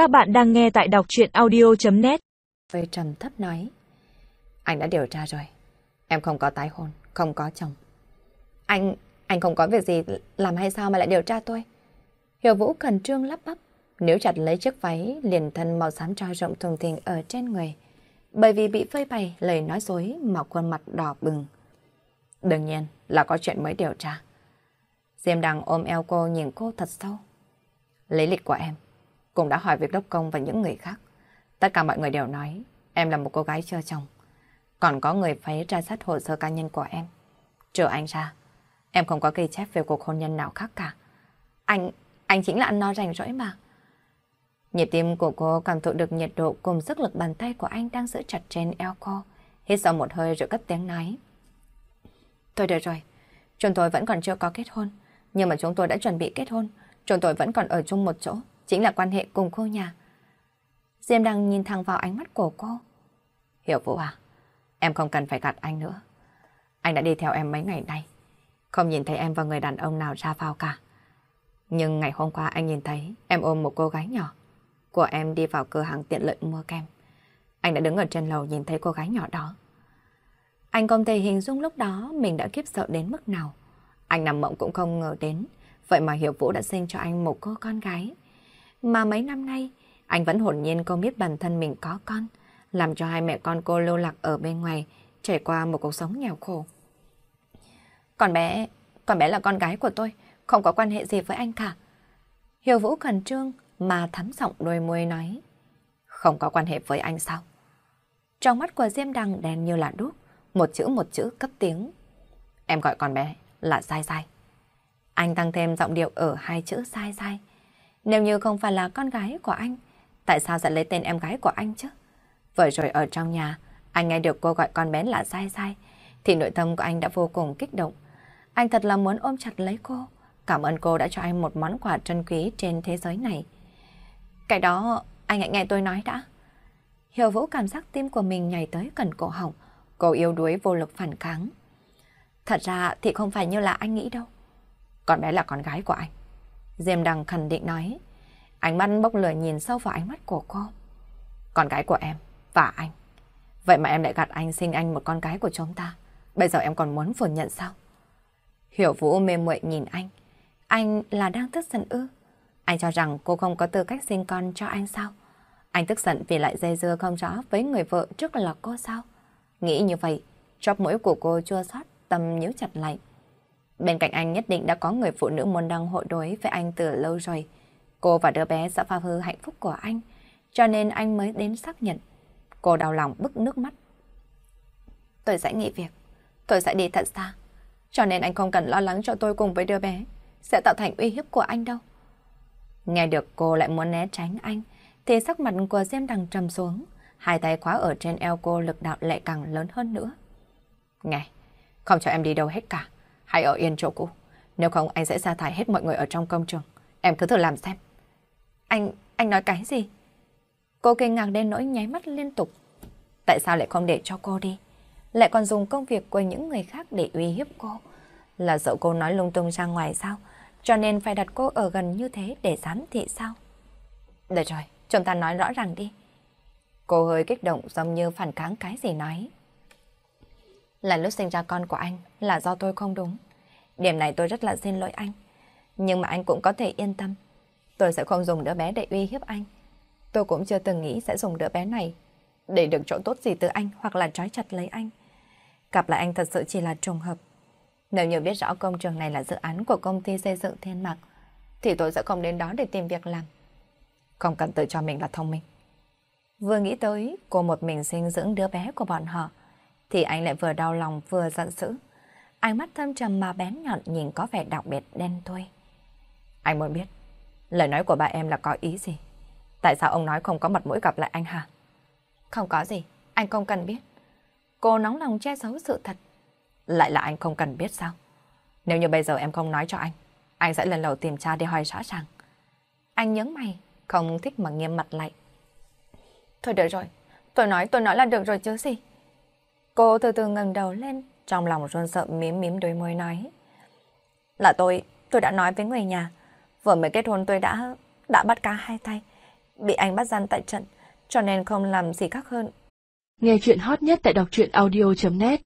Các bạn đang nghe tại đọc chuyện audio.net Vây trầm thấp nói. Anh đã điều tra rồi. Em không có tái hôn, không có chồng. Anh, anh không có việc gì làm hay sao mà lại điều tra tôi? Hiểu Vũ cần trương lắp bắp, nếu chặt lấy chiếc váy liền thân màu xám trai rộng thùng thình ở trên người. Bởi vì bị phơi bày lời nói dối mà khuôn mặt đỏ bừng. Đương nhiên là có chuyện mới điều tra. Diêm đằng ôm eo cô nhìn cô thật sâu. Lấy lịch của em, cũng đã hỏi việc đốc công và những người khác. Tất cả mọi người đều nói em là một cô gái chưa chồng. Còn có người phải tra sát hồ sơ cá nhân của em. Trừ anh ra, em không có ghi chép về cuộc hôn nhân nào khác cả. Anh, anh chính là ăn no rảnh rỗi mà. Nhịp tim của cô cảm thụ được nhiệt độ cùng sức lực bàn tay của anh đang giữ chặt trên eo cô. Hít sâu một hơi rồi cất tiếng nói. Thôi được rồi, chúng tôi vẫn còn chưa có kết hôn. Nhưng mà chúng tôi đã chuẩn bị kết hôn. Chúng tôi vẫn còn ở chung một chỗ. Chính là quan hệ cùng cô nhà. Diêm đang nhìn thẳng vào ánh mắt của cô. Hiểu Vũ à, em không cần phải gạt anh nữa. Anh đã đi theo em mấy ngày nay. Không nhìn thấy em và người đàn ông nào ra vào cả. Nhưng ngày hôm qua anh nhìn thấy em ôm một cô gái nhỏ. Của em đi vào cửa hàng tiện lợi mua kem. Anh đã đứng ở trên lầu nhìn thấy cô gái nhỏ đó. Anh không thể hình dung lúc đó mình đã kiếp sợ đến mức nào. Anh nằm mộng cũng không ngờ đến. Vậy mà Hiểu Vũ đã sinh cho anh một cô con gái. Mà mấy năm nay, anh vẫn hồn nhiên không biết bản thân mình có con. Làm cho hai mẹ con cô lưu lạc ở bên ngoài, trải qua một cuộc sống nghèo khổ. Con bé, con bé là con gái của tôi, không có quan hệ gì với anh cả. Hiểu Vũ khẩn trương mà thắm giọng đôi môi nói. Không có quan hệ với anh sao? Trong mắt của Diêm Đằng đen như là đúc, một chữ một chữ cấp tiếng. Em gọi con bé là sai sai. Anh tăng thêm giọng điệu ở hai chữ sai sai. Nếu như không phải là con gái của anh, tại sao sẽ lấy tên em gái của anh chứ? Vừa rồi ở trong nhà, anh nghe được cô gọi con bé là sai sai, thì nội tâm của anh đã vô cùng kích động. Anh thật là muốn ôm chặt lấy cô. Cảm ơn cô đã cho anh một món quà trân quý trên thế giới này. Cái đó, anh hãy nghe tôi nói đã. Hiểu Vũ cảm giác tim của mình nhảy tới cần cổ họng. Cô yêu đuối vô lực phản kháng. Thật ra thì không phải như là anh nghĩ đâu. Con bé là con gái của anh. Diêm Đằng khẳng định nói. Ánh mắt bốc lửa nhìn sâu vào ánh mắt của cô. Con gái của em và anh. Vậy mà em lại gạt anh sinh anh một con gái của chúng ta. Bây giờ em còn muốn phủ nhận sao? Hiểu Vũ mê muội nhìn anh. Anh là đang tức giận ư? Anh cho rằng cô không có tư cách sinh con cho anh sao? Anh tức giận vì lại dây dưa không rõ với người vợ trước là cô sao? Nghĩ như vậy, chóp mũi của cô chua xót tâm nhíu chặt lại. Bên cạnh anh nhất định đã có người phụ nữ muốn đăng hội đối với anh từ lâu rồi. Cô và đứa bé sẽ phá hư hạnh phúc của anh, cho nên anh mới đến xác nhận. Cô đau lòng bức nước mắt. Tôi sẽ nghỉ việc, tôi sẽ đi thật xa. Cho nên anh không cần lo lắng cho tôi cùng với đứa bé, sẽ tạo thành uy hiếp của anh đâu. Nghe được cô lại muốn né tránh anh, thì sắc mặt của Diêm Đằng trầm xuống, hai tay khóa ở trên eo cô lực đạo lại càng lớn hơn nữa. Nghe, không cho em đi đâu hết cả, hãy ở yên chỗ cũ. Nếu không anh sẽ sa thải hết mọi người ở trong công trường. Em cứ thử làm xem. Anh, anh nói cái gì? Cô kinh ngạc đến nỗi nháy mắt liên tục. Tại sao lại không để cho cô đi? Lại còn dùng công việc của những người khác để uy hiếp cô? Là sợ cô nói lung tung ra ngoài sao? Cho nên phải đặt cô ở gần như thế để giám thị sao? Được rồi, chúng ta nói rõ ràng đi. Cô hơi kích động giống như phản kháng cái gì nói. Là lúc sinh ra con của anh là do tôi không đúng. Điểm này tôi rất là xin lỗi anh. Nhưng mà anh cũng có thể yên tâm. Tôi sẽ không dùng đứa bé để uy hiếp anh. Tôi cũng chưa từng nghĩ sẽ dùng đứa bé này để được chỗ tốt gì từ anh hoặc là trói chặt lấy anh. Gặp lại anh thật sự chỉ là trùng hợp. Nếu như biết rõ công trường này là dự án của công ty xây dựng thiên mạc, thì tôi sẽ không đến đó để tìm việc làm. Không cần tự cho mình là thông minh. Vừa nghĩ tới cô một mình sinh dưỡng đứa bé của bọn họ, thì anh lại vừa đau lòng vừa giận dữ. Ánh mắt thâm trầm mà bén nhọn nhìn có vẻ đặc biệt đen thui. Anh muốn biết, lời nói của ba em là có ý gì? Tại sao ông nói không có mặt mũi gặp lại anh hả? Không có gì, anh không cần biết. Cô nóng lòng che giấu sự thật. Lại là anh không cần biết sao? Nếu như bây giờ em không nói cho anh, anh sẽ lần đầu tìm cha để hỏi rõ ràng. Anh nhớ mày, không thích mà nghiêm mặt lại. Thôi được rồi, tôi nói tôi nói là được rồi chứ gì. Cô từ từ ngẩng đầu lên, trong lòng run sợ mím mím đôi môi nói. Là tôi, tôi đã nói với người nhà, vừa mới kết hôn tôi đã đã bắt cá hai tay, bị anh bắt gian tại trận, cho nên không làm gì khác hơn. Nghe chuyện hot nhất tại đọc truyện audio.net